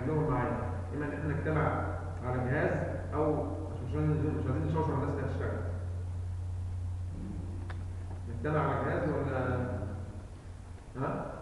كملهم معايا اما إن إحنا نجتمع على جهاز أو مش عايزين نشوش على الناس اللي هتشتغل نجتمع على جهاز ولا ها؟